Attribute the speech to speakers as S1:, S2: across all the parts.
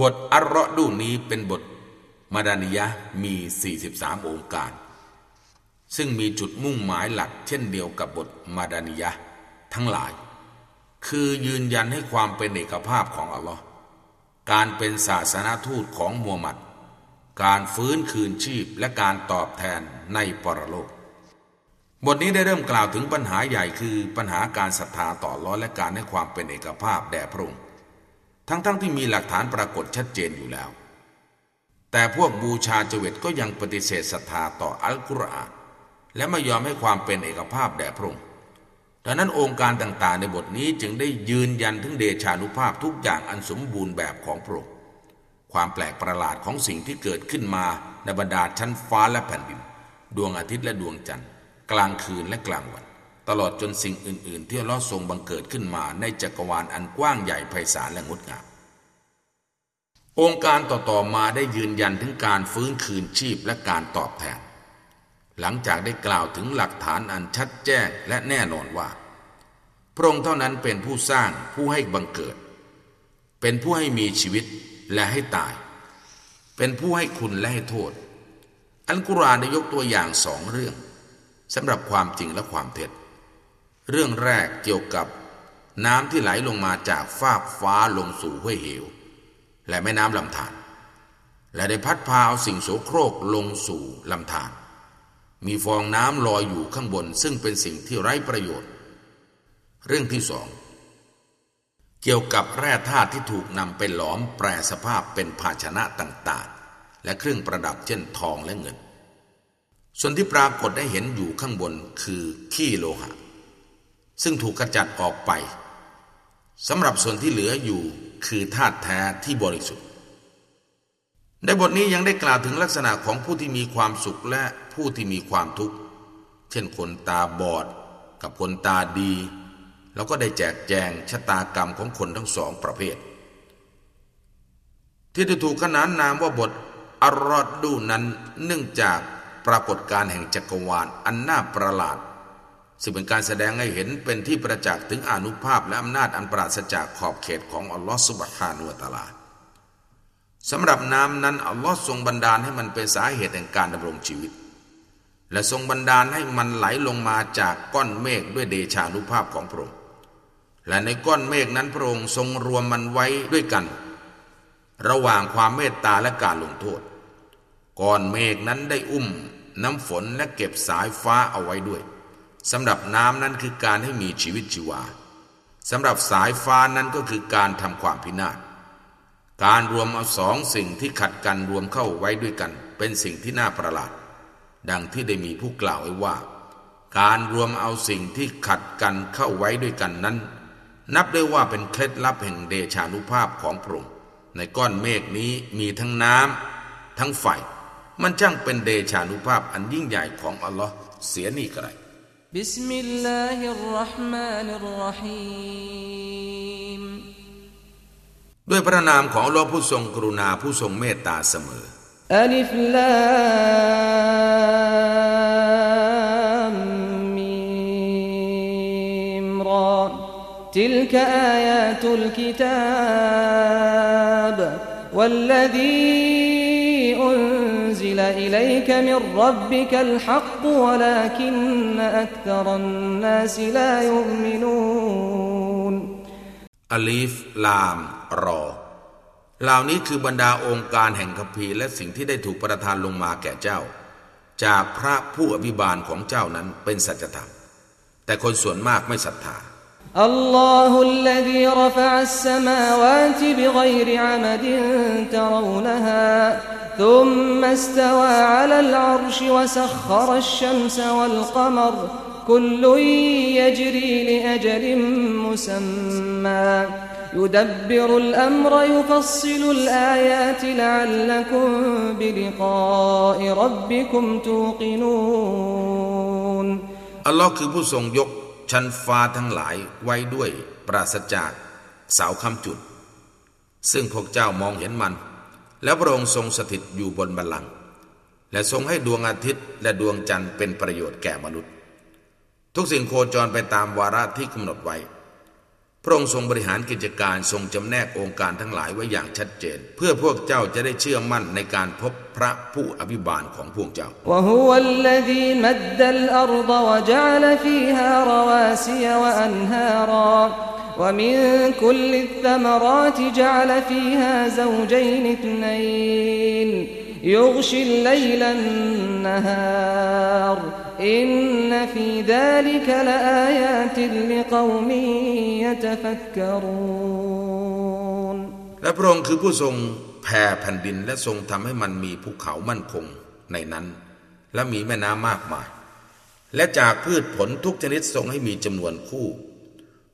S1: บทอัลรอดูนี้เป็นบทมาดานิยะมี 43 องค์การ ซึ่งมีจุดมุ่งหมายหลักเช่นเดียวกับบทมาดานิยะทั้งหลาย คือยืนยันให้ความเป็นเอกภาพของอัลลอฮ์การเป็นศาสนาทูตของมูฮัมหมัด การฟื้นคืนชีพและการตอบแทนในปรโลก บทนี้ได้เริ่มกล่าวถึงปัญหาใหญ่คือปัญหาการศรัทธาต่อร้อและการให้ความเป็นเอกภาพแด่พระองค์ ทั้งๆทที่มีหลักฐานปรากฏชัดเจนอยู่แล้ว แต่พวกบูชาเจวิตก็ยังปฏิเสธศรัทธาต่ออัลกุรอานและไม่ยอมให้ความเป็นเอกภาพแด่พระองค์ดังนั้นองค์การต่างๆ ในบทนี้จึงได้ยืนยันถึงเดชานุภาพทุกอย่างอันสมบูรณ์แบบของพระองค์ความแปลกประหลาดของสิ่งที่เกิดขึ้นมาในบรรดาชั้นฟ้าและแผ่นดิน ดวงอาทิตย์และดวงจันทร์ กลางคืนและกลางวัน ตลอดจนสิ่งอื่น ๆ ที่ลอทรงบังเกิดขึ้นมาในจักรวาลอันกว้างใหญ่ไพศาลและงดงามองค์การต่อ ๆ มาได้ยืนยันถึงการฟื้นคืนชีพและการตอบแทน หลังจากได้กล่าวถึงหลักฐานอันชัดแจ้งและแน่นอนว่า พระองค์เท่านั้นเป็นผู้สร้างผู้ให้บังเกิด เป็นผู้ให้มีชีวิตและให้ตาย เป็นผู้ให้คุณและให้โทษ อันกุรานได้ยกตัวอย่างสองเรื่องสำหรับความจริงและความเท็จ เรื่องแรกเกี่ยวกับ น้ำที่ไหลลงมาจากฟากฟ้าลงสู่ห้วยเหว และแม่น้ำลำธารและได้พัดพาเอาสิ่งโสโครกลงสู่ลำธารมีฟองน้ำลอยอยู่ข้างบน ซึ่งเป็นสิ่งที่ไร้ประโยชน์ เรื่องที่สองเกี่ยวกับแร่ธาตุที่ถูกนำไปหลอมแปรสภาพเป็นภาชนะต่างๆ และเครื่องประดับเช่นทองและเงิน ส่วนที่ปรากฏได้เห็นอยู่ข้างบนคือขี้โลหะ ซึ่งถูกกระจัดออกไปสำหรับส่วนที่เหลืออยู่คือธาตุแท้ที่บริสุทธิ์ ในบทนี้ยังได้กล่าวถึงลักษณะของผู้ที่มีความสุขและผู้ที่มีความทุกข์ เช่นคนตาบอด กับคนตาดี แล้วก็ได้แจกแจงชะตากรรมของคนทั้งสองประเภท ที่จะถูกขนานนามว่าบทอรอดดูนั้นเนื่องจากปรากฏการแห่งจักรวาลอันน่าประหลาด ซึ่งเป็นการแสดงให้เห็นเป็นที่ประจักษ์ถึงอนุภาพและอำนาจอันปราศจากขอบเขตของอัลลอฮฺสุบฮานุวะตาลาสำหรับน้ำนั้นอัลลอฮ์ทรงบันดาลให้มันเป็นสาเหตุแห่งการดำรงชีวิต และทรงบันดาลให้มันไหลลงมาจากก้อนเมฆด้วยเดชานุภาพของพระองค์และในก้อนเมฆนั้นพระองค์ทรงรวมมันไว้ด้วยกัน ระหว่างความเมตตาและการลงโทษก้อนเมฆนั้นได้อุ้มน้ำฝนและเก็บสายฟ้าเอาไว้ด้วย สำหรับน้ำนั้นคือการให้มีชีวิตชีวาสำหรับสายฟ้านั้นก็คือการทำความพินาศการรวมเอาสองสิ่งที่ขัดกันรวมเข้าไว้ด้วยกัน เป็นสิ่งที่น่าประหลาด ดังที่ได้มีผู้กล่าวไว้ว่า การรวมเอาสิ่งที่ขัดกันเข้าไว้ด้วยกันนั้น นับได้ว่าเป็นเคล็ดลับแห่งเดชานุภาพของพระองค์ในก้อนเมฆนี้มีทั้งน้ำทั้งไฟมันช่างเป็นเดชานุภาพอันยิ่งใหญ่ของอัลลอฮ์เสียนี่กระไร
S2: بسم الله الرحمن الرحيم
S1: ด้วยพระนามของอัลลอฮ์ผู้ทรงกรุณาผู้ทรงเมตตาเสมอ
S2: ألف لام ميم را تلك آيات الكتاب والذي أنزل إليك من ربك الحق ولكن أكثر الناس لا يؤمنون
S1: อลีฟลามรอเหล่านี้คือบรรดาองค์การแห่งคัมภีร์และสิ่งที่ได้ถูกประทานลงมาแก่เจ้า จากพระผู้อภิบาลของเจ้านั้นเป็นสัจธรรม แต่คนส่วนมากไม่ศรัทธา
S2: الله الذي رفع السماوات بغير عمد ترونها ثم استوى على العرش وسخر الشمس والقمر كل يجري لأجل مسمى يدبر الأمر يفصل الآيات لعلكم بلقاء ربكم توقنون
S1: อัลลอฮ์คือผู้ทรงยกชั้นฟ้าทั้งหลายไว้ด้วยปราศจากเสาคำจุด ซึ่งพวกเจ้ามองเห็นมัน แล้วพระองค์ทรงสถิตอยู่บนบัลลังก์และทรงให้ดวงอาทิตย์และดวงจันทร์เป็นประโยชน์แก่มนุษย์ ทุกสิ่งโคจรไปตามวาระที่กำหนดไว้ พระองค์ทรงบริหารกิจการทรงจำแนกองค์การทั้งหลายไว้อย่างชัดเจน เพื่อพวกเจ้าจะได้เชื่อมั่นในการพบพระผู้อภิบาลของพวกเจ้า
S2: الأرض وجعل فيها رواسي وأنهارا ومن كل الثمرات جعل فيها زوجين اثنين يغشي الليل النهار إن في ذلك لآيات لقوم يتفكرون
S1: และพระองค์คือผู้ทรงแผ่แผ่นดินและทรงทำให้มันมีภูเขามั่นคงในนั้น และมีแม่น้ำมากมาย และจากพืชผลทุกชนิดทรงให้มีจำนวนคู่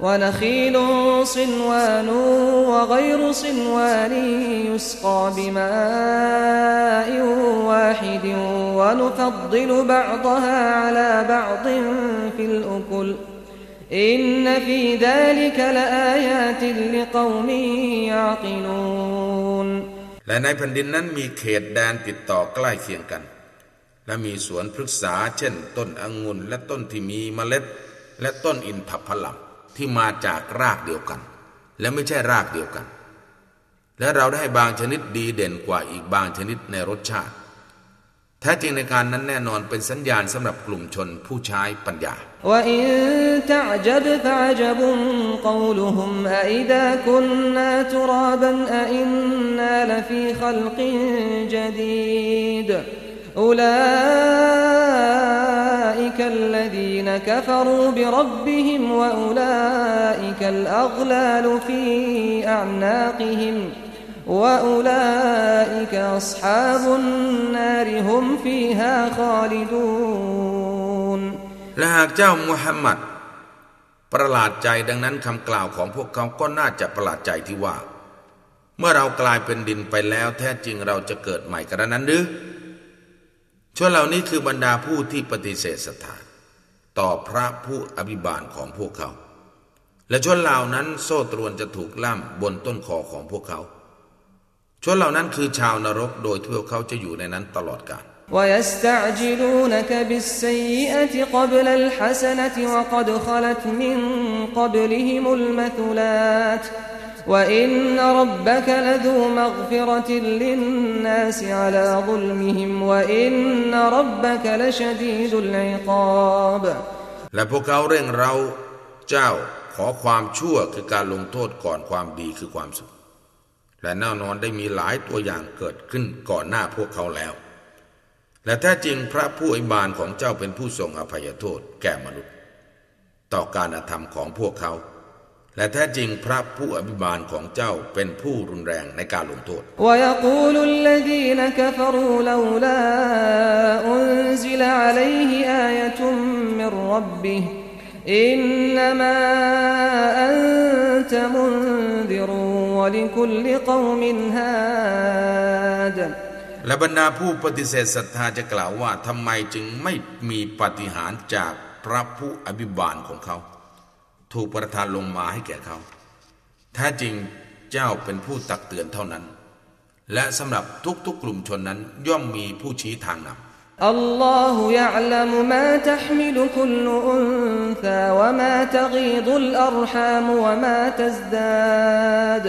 S2: ونخيل صنوان وغير صنوان ونخيل صنوان وغير صنوان يسقى بماء واحد ونفضل بعضها على بعض في الأكل إن في ذلك لآيات لقوم يعقلون
S1: และในแผ่นดินนั้นมีเขตแดนติดต่อใกล้เคียงกัน และมีสวนพฤกษาเช่น ต้นองุ่นและต้นที่มีเมล็ด และต้นอินทผลัม ที่มาจากรากเดียวกัน และไม่ใช่รากเดียวกัน และเราได้ให้บางชนิดดีเด่นกว่าอีกบางชนิดในรสชาติ แท้จริงในการนั้นแน่นอนเป็นสัญญาณสำหรับกลุ่มชนผู้ใช้ปัญญา
S2: وإن تعجب فعجب قولهم كفروا بربهم وأولئك الأغلال في أعناقهم وأولئك أصحاب النار هم فيها خالدون
S1: และหากเจ้ามุฮัมมัด ประหลาดใจดังนั้นคำกล่าวของพวกเขาก็น่าจะประหลาดใจที่ว่า เมื่อเรากลายเป็นดินไปแล้ว แท้จริงเราจะเกิดใหม่กระนั้นหรือชนเหล่านี้คือบรรดาผู้ที่ปฏิเสธศรัทธา ต่อพระผู้อภิบาลของพวกเขา และชนเหล่านั้นโซ่ตรวนจะถูกล่ำบนต้นคอของพวกเขา ชนเหล่านั้นคือชาวนรกโดยที่พวกเขาจะอยู่ในนั้นตลอดกาล
S2: ويستعجلونك بالسيئة قبل الحسنة وقد خلت من قبلهم المثلات وإن ربك لذو مغفرة للناس على ظلمهم وإن ربك لشديد العقاب
S1: และพวกเขาเร่งเราเจ้าขอความชั่วคือการลงโทษก่อนความดีคือความสุข และแน่นอนได้มีหลายตัวอย่างเกิดขึ้นก่อนหน้าพวกเขาแล้ว และแท้จริงพระผู้อิบานของเจ้าเป็นผู้ทรงอภัยโทษแก่มนุษย์ ต่อการอธรรมของพวกเขา และแท้จริงพระผู้อภิบาลของเจ้าเป็นผู้รุนแรงในการลงโทษและบรรดาผู้ปฏิเสธศรัทธาจะกล่าวว่าทำไมจึงไม่มีปฏิหารจากพระผู้อภิบาลของเขา ถูกประทานลงมาให้แก่เขาแท้จริงเจ้าเป็นผู้ตักเตือนเท่านั้น และสำหรับทุกๆกลุ่มชนนั้นย่อมมีผู้ชี้ทางนำ
S2: الله يعلم ما تحمل كل أنثى وما تغيض الأرحام وما تزداد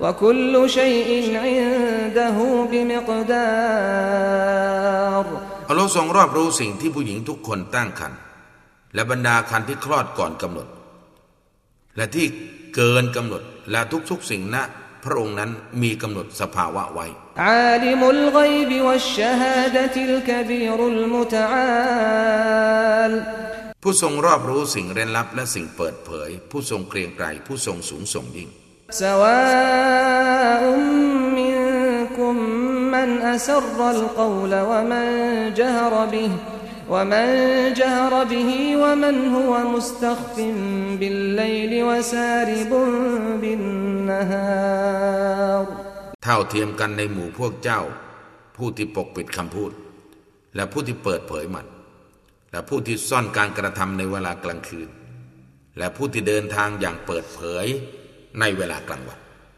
S2: وكل شيء عنده بمقدار
S1: อัลลอฮ์ทรงรอบรู้สิ่งที่ผู้หญิงทุกคนตั้งครรภ์และบรรดาคันที่คลอดก่อนกำหนด และที่เกินกำหนดและทุกๆสิ่งนะพระองค์นั้นมีกำหนดสภาวะไว้
S2: อาลิมุลกยบวัชฮาดติลกบีรุลมุตอาล
S1: ผู้ทรงรอบรู้สิ่งเร้นลับและสิ่งเปิดเผย ผู้ทรงเกรียงไกรผู้ทรงสูงส่งยิ่ง
S2: สวาอุมมินกุมมันอัสรลกลวะมันจฮรบิห์ ومن جهر به ومن هو مستخف بالليل وسارب بالنهار
S1: เท่าเทียมกันในหมู่พวกเจ้า ผู้ที่ปกปิดคำพูด และผู้ที่เปิดเผยมัน และผู้ที่ซ่อนการกระทำในเวลากลางคืน และผู้ที่เดินทางอย่างเปิดเผยในเวลากลางวัน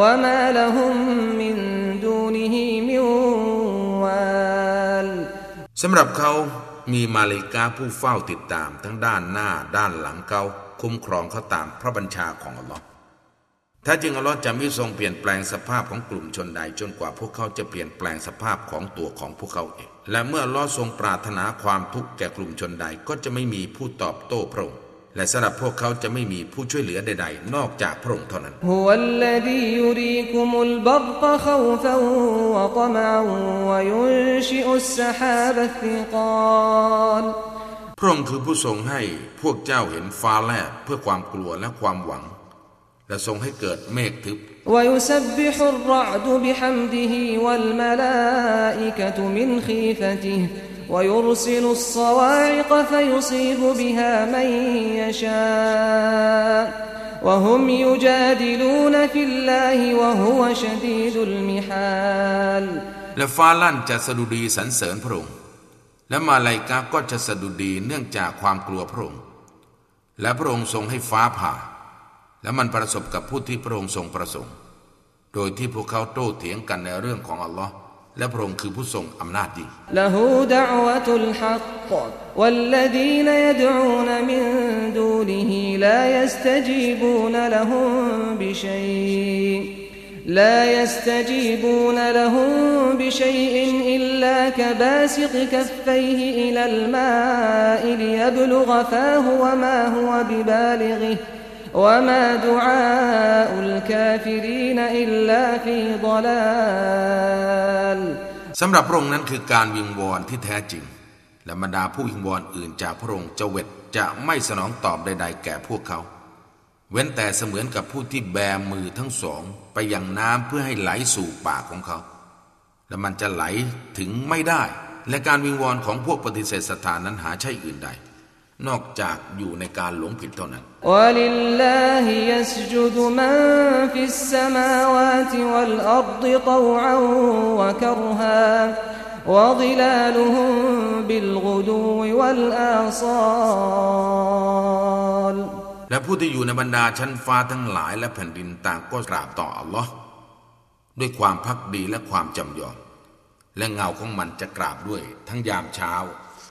S2: وما لهم من دونه من وال
S1: สำหรับเขามีมาเลกาผู้เฝ้าติดตามทั้งด้านหน้าด้านหลังเขาคุ้มครองเขาตามพระบัญชาของอัลลอฮ์ถ้าจริงอัลลอฮ์จะไม่ทรงเปลี่ยนแปลงสภาพของกลุ่มชนใดจนกว่าพวกเขาจะเปลี่ยนแปลงสภาพของตัวของพวกเขาเอง และเมื่ออัลลอฮ์ทรงปรารถนาความทุกข์แก่กลุ่มชนใดก็จะไม่มีผู้ตอบโต้พระองค์ และสำหรับพวกเขาจะไม่มีผู้ช่วยเหลือใดๆ นอกจากพระองค์เท่านั้นพระองค์คือผู้ทรงให้พวกเจ้าเห็นฟ้าแลบเพื่อความกลัวและความหวัง และทรงให้เกิดเมฆทึบ
S2: แลมาลาอิกะ ويرسل الصواعق فيصيب بها من يشاء وهم يجادلون في الله وهو شديد المحال
S1: และฟ้าลั่นจะสดุดีสรรเสริญพระองค์ และมาลายกาก็จะสดุดีเนื่องจากความกลัวพระองค์ และพระองค์ทรงให้ฟ้าผ่า และมันประสบกับผู้ที่พระองค์ทรงประสงค์ โดยที่พวกเขาโต้เถียงกันในเรื่องของอัลลอฮ์ และพระองค์คือผู้ทรงอำนาจยิ่ง
S2: له دعوة الحق والذين يدعون من دونه لا يستجيبون لهم بشيء لا يستجيبون لهم بشيء إلا كباسط كفيه إلى الماء ليبلغ فاه وما هو ببالغه وما دعاء الكافرين إلا في ضلال
S1: สำหรับพระองค์นั้นคือการวิงวอนที่แท้จริง และบรรดาผู้วิงวอนอื่นจากพระองค์จะเวทจะไม่สนองตอบใด ๆ แก่พวกเขา เว้นแต่เสมือนกับผู้ที่แบมือทั้งสอง ไปยังน้ำเพื่อให้ไหลสู่ปากของเขา และมันจะไหลถึงไม่ได้ และการวิงวอนของพวกปฏิเสธศรัทธานั้นหาใช่อื่นใด นอกจากอยู่ในการหลงผิดเท่านั้นและผู้ที่อยู่ในบรรดาชั้นฟ้าทั้งหลายและแผ่นดินต่างก็กราบต่ออัลลอฮ์ด้วยความพักดีและความจำยอม และเงาของมันจะกราบด้วยทั้งยามเช้า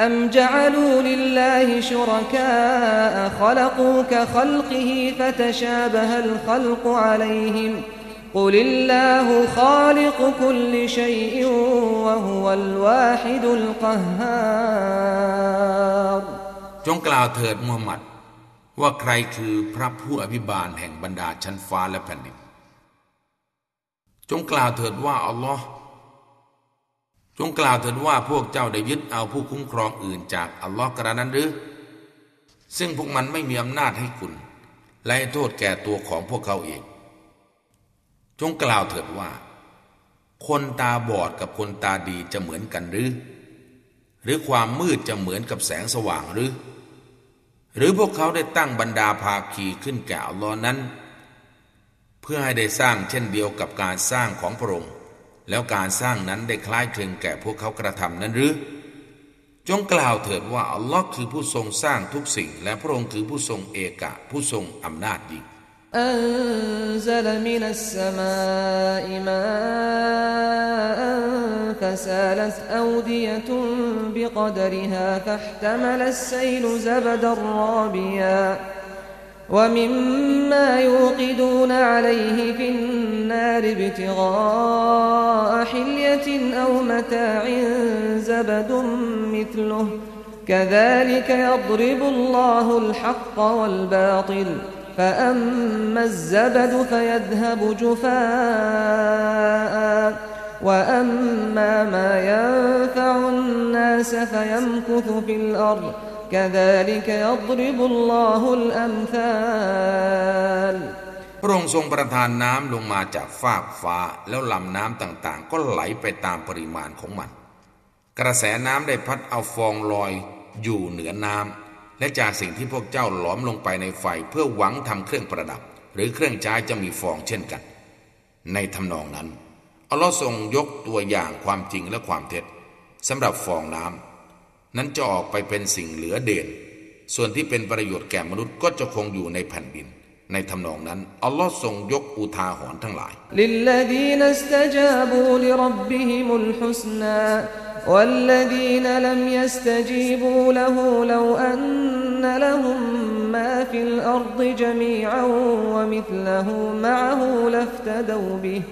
S2: أم جعلوا لله شركاء خلقوا كخلقه فتشابه الخلق عليهم قل الله خالق كل شيء وهو الواحد القهار
S1: จงกล่าวเถิดมูฮัมหมัด ว่าใครคือพระผู้อภิบาลแห่งบรรดาชั้นฟ้าและแผ่นดิน จงกล่าวเถิดว่าอัลลอฮ์ จงกล่าวเถิดว่าพวกเจ้าได้ยึดเอาผู้คุ้มครองอื่นจากอัลลอฮ์กระนั้นหรือ ซึ่งพวกมันไม่มีอำนาจให้คุณ และให้โทษแก่ตัวของพวกเขาเอง จงกล่าวเถิดว่า คนตาบอดกับคนตาดีจะเหมือนกันหรือ หรือความมืดจะเหมือนกับแสงสว่างหรือ หรือพวกเขาได้ตั้งบรรดาภาคีขึ้นแก่อัลลอฮ์นั้น เพื่อให้ได้สร้างเช่นเดียวกับการสร้างของพระองค์ แล้วการสร้างนั้นได้คล้ายคลึงแก่พวกเขากระทำนั้นหรือ จงกล่าวเถิดว่าอัลลอฮ์คือผู้ทรงสร้างทุกสิ่ง และพระองค์คือผู้ทรงเอกะ ผู้ทรงอำนาจยิ่ง
S2: أنزل من السماء ماء فسالت أودية بقدرها فاحتمل السيل زبدا رابيا ومما يوقدون عليه في النار ابتغاء حلية أو متاع زبد مثله. كذلك يضرب الله الحق والباطل. فأما الزبد فيذهب جفاء. وأما ما ينفع الناس فيمكث في الأرض. كذلك يضرب الله الأمثال
S1: พระองค์ทรงประทานน้ำลงมาจากฟากฟ้า แล้วลำน้ำต่างๆ ก็ไหลไปตามปริมาณของมัน กระแสน้ำได้พัดเอาฟองลอยอยู่เหนือน้ำและจากสิ่งที่พวกเจ้าหลอมลงไปในไฟเพื่อหวังทำเครื่องประดับ หรือเครื่องใช้จะมีฟองเช่นกัน ในทำนองนั้นอัลลอฮ์ทรงยกตัวอย่างความจริงและความเท็จสำหรับฟองน้ำ นั้นจะออกไปเป็นสิ่งเหลือเด่น ส่วนที่เป็นประโยชน์แก่มนุษย์ก็จะคงอยู่ในแผ่นดิน ในทำนองนั้นอัลลอฮ์ทรงยกอุทาหรณ์ทั้งหลาย
S2: للذين استجابوا لربهم الحسنى والذين لم يستجيبوا له لو أن لهم ما في الأرض جميعا ومثله معه لافتدوا به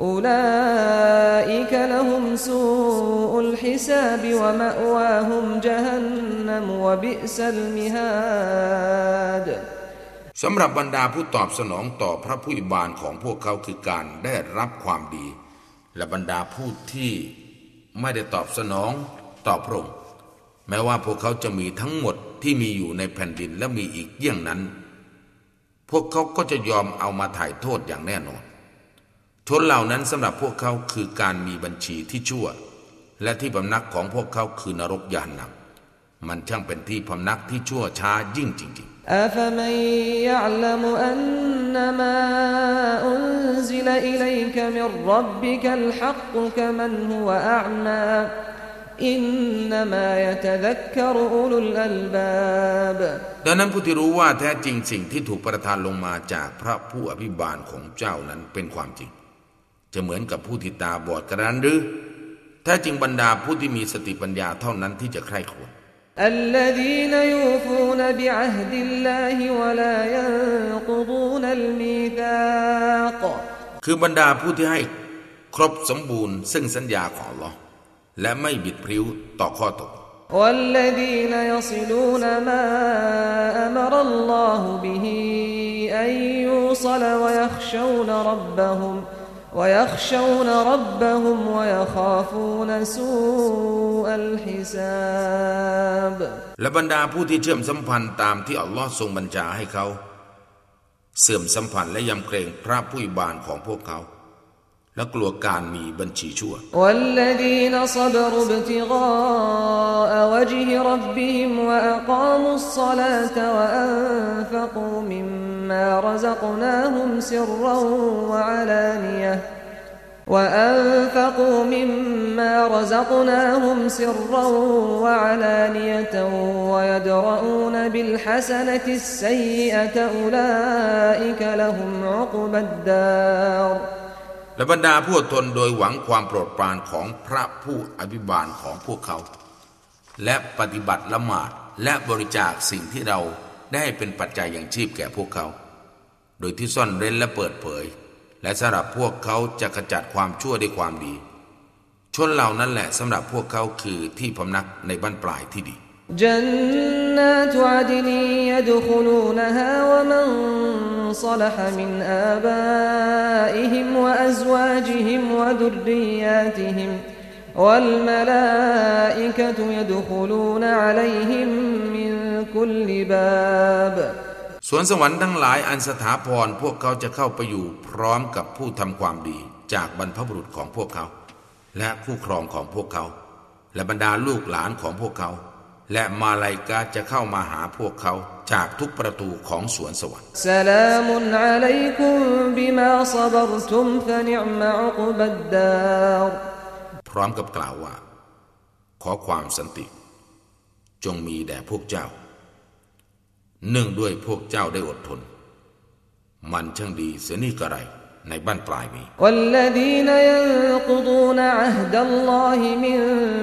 S2: أولئك لهم سوء الحساب ومأواهم جهنم وبئس المهاد
S1: สำหรับบรรดาผู้ตอบสนองต่อพระผู้อิบานของพวกเขาคือการได้รับความดี และบรรดาผู้ที่ไม่ได้ตอบสนองต่อพระองค์แม้ว่าพวกเขาจะมีทั้งหมดที่มีอยู่ในแผ่นดินและมีอีกเยี่ยงนั้น พวกเขาก็จะยอมเอามาถ่ายโทษอย่างแน่นอน ชนเหล่านั้นสำหรับพวกเขาคือการมีบัญชีที่ชั่ว และที่พำนักของพวกเขาคือนรกยานนำมันช่างเป็นที่พำนักที่ชั่วช้ายิ่งจริง
S2: أفمن يعلم أنما أنزل إليك من ربك الحق كمن هو أعمى إنما يتذكر أولو الألباب
S1: ๆดังนั้นผู้ที่รู้ว่าแท้จริงสิ่งที่ถูกประทานลงมาจากพระผู้อภิบาลของเจ้านั้นเป็นความจริง จะเหมือนกับผู้ที่ตาบอดกระนั้นหรือแท้จริงบรรดาผู้ที่มีสติปัญญาเท่านั้นที่จะใคร่ครวญ
S2: الذين يوفون بعهد الله ولا ينقضون الميثاق
S1: คือบรรดาผู้ที่ให้ครบสมบูรณ์ ซึ่งสัญญาของลอและไม่บิดพริ้วต่อข้อตก
S2: والذين يصلون ما أمر الله به أن يوصل ويخشون ربهم ويخشون ربهم ويخافون سوء الحساب
S1: และบรรดาผู้ที่เชื่อมสัมพันธ์ตามที่อัลลอฮ์ทรงบัญชาให้เขา เสื่อมสัมพันธ์และยำเกรงพระผู้อิบานของพวกเขา และกลัวการมีบัญชีชั่ว
S2: والذين صبروا ابتغاء وجه ربهم وأقاموا الصلاة وأنفقوا مما رزقناهم سرا وعلانية وأنفقوا مما رزقناهم سرا وعلانية ويدرؤون بالحسنة السيئة أولئك لهم عقبى الدار
S1: และบรรดาผู้อดทนโดยหวังความโปรดปรานของพระผู้อภิบาลของพวกเขา และปฏิบัติละหมาดและบริจาคสิ่งที่เราได้ให้เป็นปัจจัยอย่างชีพแก่พวกเขา โดยที่ซ่อนเร้นและเปิดเผย และสำหรับพวกเขาจะขจัดความชั่วด้วยความดี ชนเหล่านั้นแหละสำหรับพวกเขาคือที่พำนักในบ้านปลายที่ดี
S2: جنات عدن يدخلونها ومن صلح من آبائهم وأزواجهم وذرياتهم والملائكة يدخلون عليهم من كل باب
S1: สวนสวรรค์ทั้งหลายอันสถาพรพวกเขาจะเข้าไปอยู่พร้อมกับผู้ทำความดีจากบรรพบุรุษของพวกเขา และคู่ครองของพวกเขา และบรรดาลูกหลานของพวกเขา และมาลายกาจะเข้ามาหาพวกเขาจากทุกประตูของสวนสวรรค์
S2: สลามุอะลัยกุมบิมาซบรตุมฟะนิอมะอุกบัดดา
S1: พร้อมกับกล่าวว่า ขอความสันติ จงมีแด่พวกเจ้า เนื่องด้วยพวกเจ้าได้อดทน มันช่างดีเสียนี่กระไรในบ้านปลายมี
S2: والذين ينقضون ينقضون عهد الله من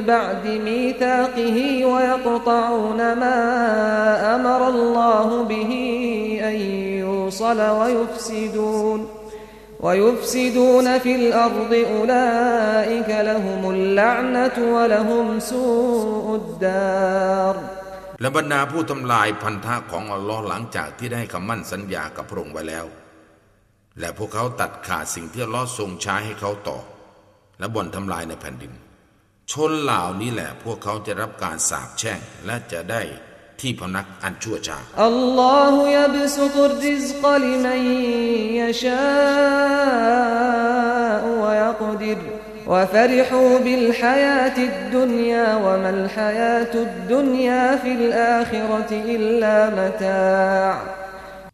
S2: بعد ميثاقه ويقطعون ما أمر الله به أن يوصل ويفسدون ويفسدون في الأرض أولئك لهم اللعنة ولهم سوء الدار
S1: และบรรดาผู้ทำลายพันธะของอัลลอฮ์หลังจากที่ได้คำมั่นสัญญากับพระองค์ไว้แล้ว และพวกเขาตัดขาดสิ่งที่อัลลอฮ์ทรงใช้ให้เขาต่อ และบ่นทำลายในแผ่นดิน ชนเหล่านี้แหละพวกเขาจะรับการสาปแช่งและจะได้ที่พนักอันชั่วช้า
S2: อัลลอฮฺยบสุตริซกลิมันยชาอวยกดิร وفرحوا بالحياة الدنيا وما الحياة الدنيا في الآخرة إلا متاع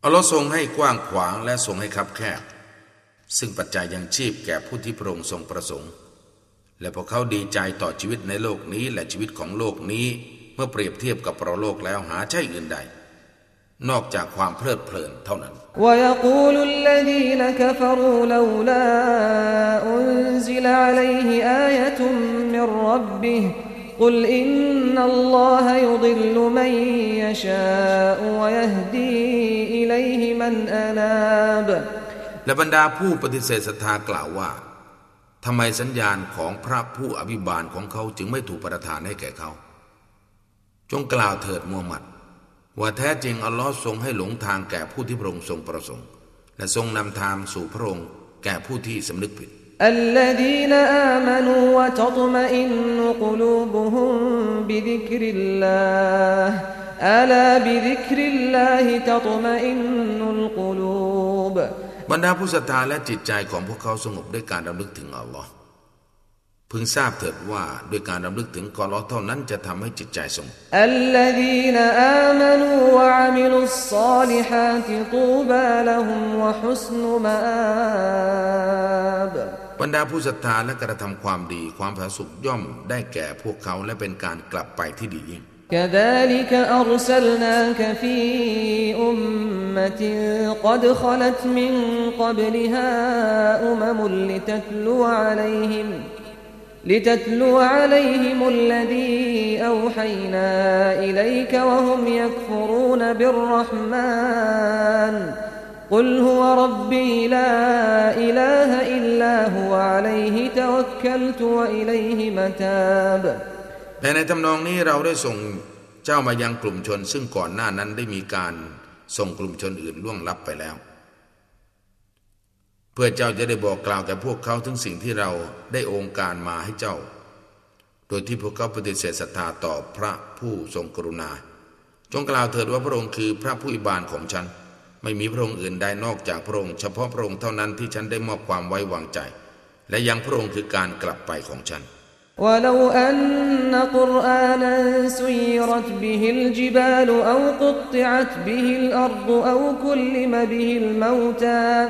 S1: อัลลอฮ์ทรงให้กว้างขวางและทรงให้คับแคบ ซึ่งปัจจัยยังชีพแก่ผู้ที่พระองค์ทรงประสงค์ และพวกเขาดีใจต่อชีวิตในโลกนี้และชีวิตของโลกนี้ เมื่อเปรียบเทียบกับปรโลกแล้วหาใช่อื่นใด นอกจากความเพลิดเพลินเท่านั้น
S2: ويقول الذين كفروا لولا أنزل عليه آية من ربه قل إن الله يضل من يشاء ويهدي إليه من أناب
S1: และบรรดาผู้ปฏิเสธศรัทธากล่าวว่าทำไมสัญญาณของพระผู้อภิบาลของเขาจึงไม่ถูกประทานให้แก่เขา จงกล่าวเถิดมูฮัมหมัด ว่าแท้จริงอัลลอฮ์ทรงให้หลงทางแก่ผู้ที่พระองค์ทรงประสงค์ และทรงนำทางสู่พระองค์แก่ผู้ที่สำนึกผิด
S2: الذين آمنوا وتطمئن قلوبهم بذكر الله ألا بذكر الله تطمئن القلوب
S1: บรรดาผู้ศรัทธาและจิตใจของพวกเขาสงบด้วยการรำลึกถึงอัลลอฮ์ พึงทราบเถิดว่าด้วยการรำลึกถึงกอลอเท่านั้นจะทำให้จิตใจสงบ
S2: الذين آمنوا وعملوا الصالحات طوبى لهم وحسن مآب
S1: บรรดาผู้ศรัทธาและกระทำความดี ความผาสุกย่อมได้แก่พวกเขาและเป็นการกลับไปที่ดียิ่ง
S2: كذلك أرسلناك في أمة قد خلت من قبلها أمم لتتلو عليهم لتتلو عليهم الذي أوحينا إليك وهم يكفرون بالرحمن قل هو ربي لا إله إلا هو عليه توكلت وإليه متاب
S1: และในทำนองนี้เราได้ส่งเจ้ามายังกลุ่มชน ซึ่งก่อนหน้านั้นได้มีการส่งกลุ่มชนอื่นล่วงลับไปแล้ว เ พื่อเจ้าจะได้บอกกล่าวแก่พวกเขาถึงสิ่งที่เราได้องค์การมาให้เจ้า โดยที่พวกเขาปฏิเสธศรัทธาต่อพระผู้ทรงกรุณา จงกล่าวเถิดว่าพระองค์คือพระผู้อิบานของฉัน ไม่มีพระองค์อื่นใดนอกจากพระองค์เฉพาะพระองค์เท่านั้นที่ฉันได้มอบความไว้วางใจ และยังพระองค์คือการกลับไปของฉัน
S2: ولو أن قرآنا سيرت به الجبال أو قطعت به الأرض أو كلم به الموتى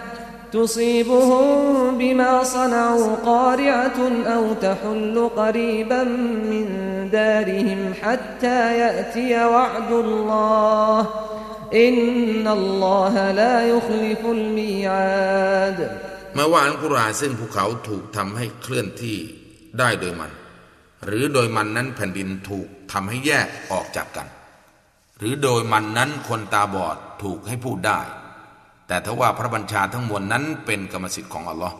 S2: تصيبهم بما صنعوا قارعة أو تحل قريبا من دارهم حتى يأتي وعد الله إن الله لا يخلف الميعاد
S1: แม้ว่าอัลกุรอานซึ่งภูเขาถูกทำให้เคลื่อนที่ได้โดยมัน หรือโดยมันนั้นแผ่นดินถูกทำให้แยกออกจากกัน หรือโดยมันนั้นคนตาบอดถูกให้พูดได้ แต่ทว่าพระบัญชาทั้งมวลนั้นเป็นกรรมสิทธิ์ของอัลลอฮ์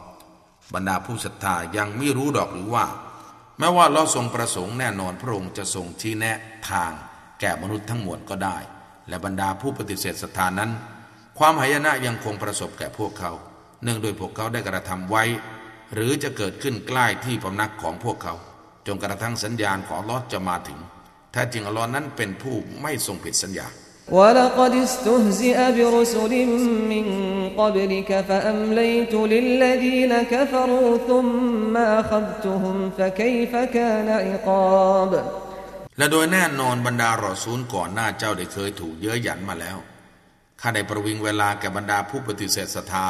S1: บรรดาผู้ศรัทธายังไม่รู้ดอกหรือว่า แม้ว่าเราทรงประสงค์แน่นอนพระองค์จะทรงชี้แนะทาง แก่มนุษย์ทั้งมวลก็ได้ และบรรดาผู้ปฏิเสธศรัทธานั้น ความหายนะยังคงประสบแก่พวกเขา เนื่องโดยพวกเขาได้กระทำไว้ หรือจะเกิดขึ้นใกล้ที่พำนักของพวกเขา จนกระทั่งสัญญาณของอัลลอฮ์จะมาถึงแท้จริงอัลลอฮ์นั้นเป็นผู้ไม่ทรงผิดสัญญา
S2: ولقد استهزئ برسل من قبلك فأمليت للذين كفروا ثم أخذتهم فكيف كان عقاب
S1: และโดยแน่นอนบรรดารอซูลก่อนหน้าเจ้าได้เคยถูกเย้ยหยันมาแล้ว ข้าได้ประวิงเวลาแก่บรรดาผู้ปฏิเสธศรัทธา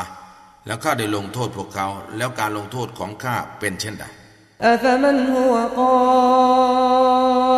S1: แล้วข้าได้ลงโทษพวกเขา แล้วการลงโทษของข้าเป็นเช่นใด
S2: أفمن هو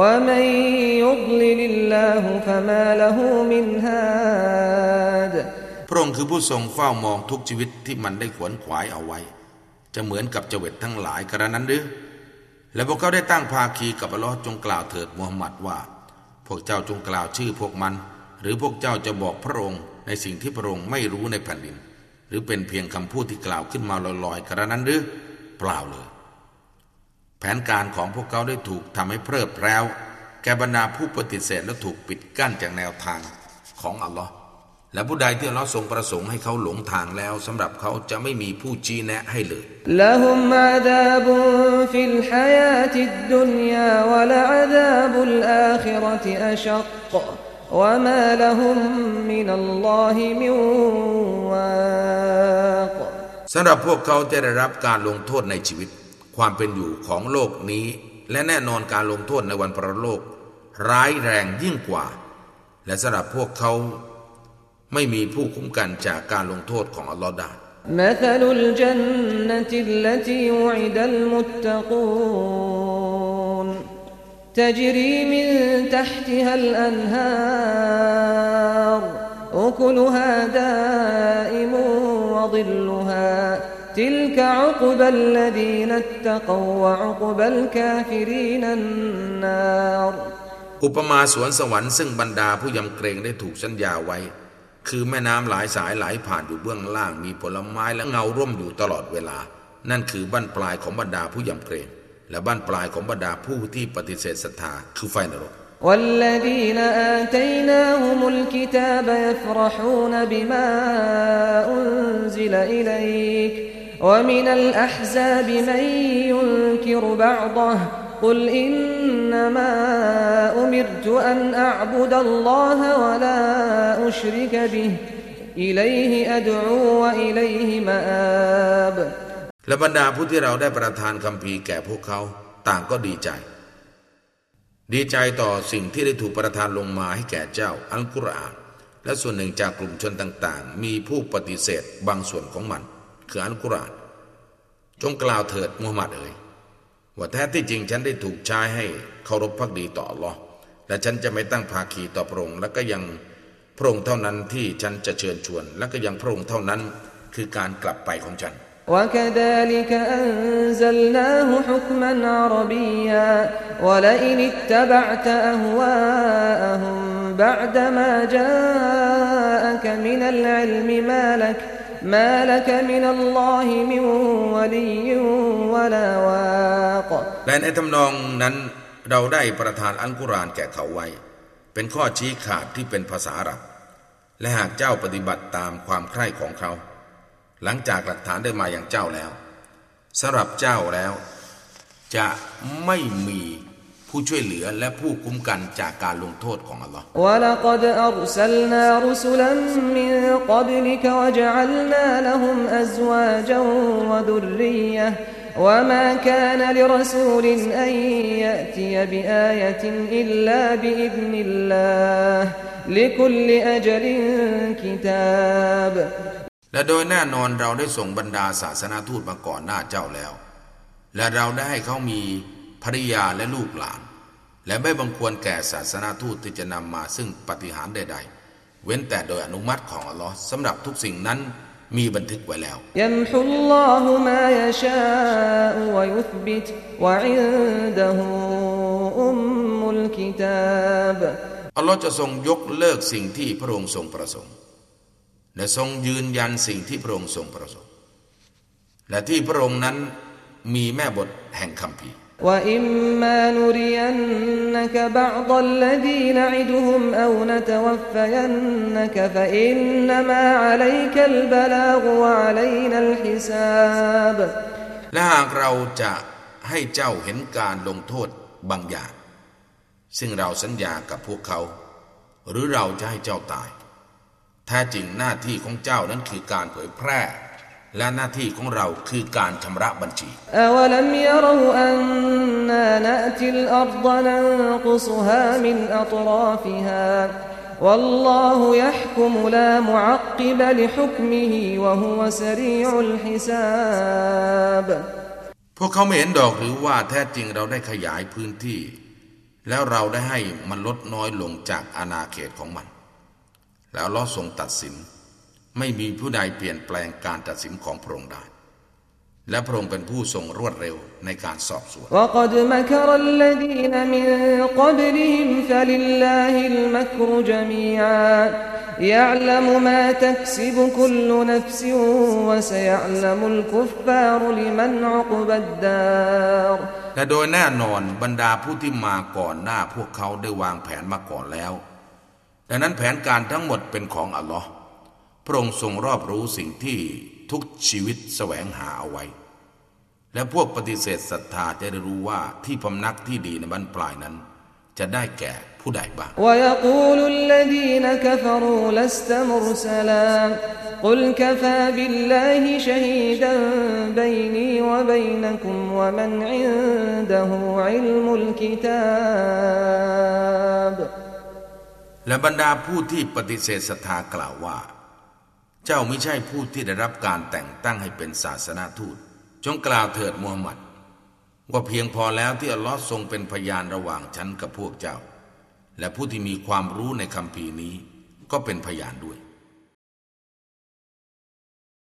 S2: ومن يضلل الله فما له من هاد
S1: พระองค์คือผู้ทรงเฝ้ามองทุกชีวิตที่มันได้ขวนขวายเอาไว้ จะเหมือนกับเจวิตทั้งหลายกระนั้นหรือ และพวกเขาได้ตั้งภาคีกับอัลลอฮ์จงกล่าวเถิดมูฮัมหมัดว่า พวกเจ้าจงกล่าวชื่อพวกมัน หรือพวกเจ้าจะบอกพระองค์ในสิ่งที่พระองค์ไม่รู้ในแผ่นดิน หรือเป็นเพียงคำพูดที่กล่าวขึ้นมาลอยๆกระนั้นหรือ เปล่าเลย แ แผนการของพวกเขาได้ถูกทำให้เพลิดเพล้วแกบรรดาผู้ปฏิเสธและถูกปิดกั้นจากแนวทางของอัลลอฮ์และผู้ใดที่อัลลอฮ์ทรงประสงค์ให้เขาหลงทางแล้วสำหรับเขาจะไม่มีผู้ชี้แนะให้เลย
S2: หลฮอ
S1: สำหรับพวกเขาจะได้รับการลงโทษในชีวิต ความเป็นอยู่ของโลกนี้ และแน่นอนการลงโทษในวันประโลก ร้ายแรงยิ่งกว่า และสำหรับพวกเขาไม่มีผู้คุ้มกันจากการลงโทษของอัลลอฮ์ได้
S2: مثل الجنة التي وعد المتقون تجري من تحتها الأنهار أكلها دائم وظلها تلك عقبى الذين اتقوا وعقبى الكافرين النار
S1: อุปมาสวนสวรรค์ซึ่งบรรดาผู้ยำเกรงได้ถูกสัญญาไว้ คือแม่น้ำหลายสายไหลผ่านอยู่เบื้องล่างมีผลไม้และเงาร่มอยู่ตลอดเวลา นั่นคือบั้นปลายของบรรดาผู้ยำเกรง และบั้นปลายของบรรดาผู้ที่ปฏิเสธศรัทธาคือไฟนรก
S2: والذين آتيناهم الكتاب يفرحون بما أنزل إليك ومن الأحزاب من ينكر بعضه قل إنما أمرت أن أعبد الله ولا أشرك به إليه أدعو وإليه مآب
S1: และบรรดาผู้ที่เราได้ประทานคำพีร์แก่พวกเขาต่างก็ดีใจ ดีใจต่อสิ่งที่ได้ถูกประทานลงมาให้แก่เจ้าอัลกุรอาน และส่วนหนึ่งจากกลุ่มชนต่างๆ มีผู้ปฏิเสธบางส่วนของมัน คืออัลกุรอาน จงกล่าวเถิดมูฮัมหมัดเอ๋ยว่าแท้ที่จริงฉันได้ถูกใช้ให้เคารพพักดีต่ออัลลอฮ์และฉันจะไม่ตั้งภาคีต่อพระองค์และก็ยังพระองค์เท่านั้นที่ฉันจะเชิญชวน และก็ยังพระองค์เท่านั้นคือการกลับไปของฉัน
S2: وكذلك أنزلناه حكما عربيا ولئن اتبعت أهواءهم بعدما جاءك من العلم ما لك
S1: และในทำนองนั้นเราได้ประทานอัลกุรอานแก่เขาไว้ เป็นข้อชี้ขาดที่เป็นภาษาอาหรับ และหากเจ้าปฏิบัติตามความใคร่ของเขา หลังจากหลักฐานได้มาอย่างเจ้าแล้วสำหรับเจ้าแล้ว จะไม่มี ผู้ช่วยเหลือและผู้คุ้มกันจากการลงโทษของอัลลอฮ์
S2: ولقد أرسلنا رسلا من قبلك وجعلنا لهم أزواجا وذرية وما كان لرسول أن يأتي بآية إلا بإذن الله لكل أجل كتاب
S1: และโดยแน่นอนเราได้ส่งบรรดาศาสนาทูตมาก่อนหน้าเจ้าแล้ว และเราได้ให้เขามี ภริยาและลูกหลาน และไม่บังควรแก่ศาสนาทูตที่จะนำมาซึ่งปฏิหารใด ๆ เว้นแต่โดยอนุมัติของอัลลอฮ์สำหรับทุกสิ่งนั้นมีบันทึกไว้แล้วอัลลอฮ์จะทรงยกเลิกสิ่งที่พระองค์ทรงประสงค์ และทรงยืนยันสิ่งที่พระองค์ทรงประสงค์ และที่พระองค์นั้นมีแม่บทแห่งคำพี
S2: وإما نرينك بعض الذي نعدهم أو نتوفينك فإنما عليك البلاغ وعلينا الحساب
S1: และหากเราจะให้เจ้าเห็นการลงโทษบางอย่าง ซึ่งเราสัญญากับพวกเขา หรือเราจะให้เจ้าตาย แท้จริงหน้าที่ของเจ้านั้นคือการเผยแพร่ และหน้าที่ของเราคือการชำระบัญชีพวกเขาไม่เห็นดอกหรือว่าแท้จริงเราได้ขยายพื้นที่ แล้วเราได้ให้มันลดน้อยลงจากอาณาเขตของมัน แล้วลอทรงตัดสิน ไม่มีผู้ใดเปลี่ยนแปลงการตัดสินของพระองค์ได้และพระองค์เป็นผู้ทรงรวดเร็วในการสอบสวนและโดยแน่นอนบรรดาผู้ที่มาก่อนหน้าพวกเขาได้วางแผนมาก่อนแล้ว ดังนั้นแผนการทั้งหมดเป็นของอัลลอฮ์ พระองค์ทรงรอบรู้สิ่งที่ทุกชีวิตแสวงหาเอาไว้ และพวกปฏิเสธศรัทธาจะได้รู้ว่าที่พำนักที่ดีในบรรปลายนั้น จะได้แก่ผู้ใดบ้าง
S2: ويقول الذين كفروا لست مرسلا قل كفى بالله شهيدا بيني وبينكم ومن عنده علم الكتاب
S1: และบรรดาผู้ที่ปฏิเสธศรัทธากล่าวว่า เจ้าไม่ใช่ผู้ที่ได้รับการแต่งตั้งให้เป็นศาสนาทูต จงกล่าวเถิดมูฮัมหมัด ว่าเพียงพอแล้วที่อัลลอฮ์ทรงเป็นพยานระหว่างฉันกับพวกเจ้า และผู้ที่มีความรู้ในคำพีนี้ ก็เป็นพยานด้วย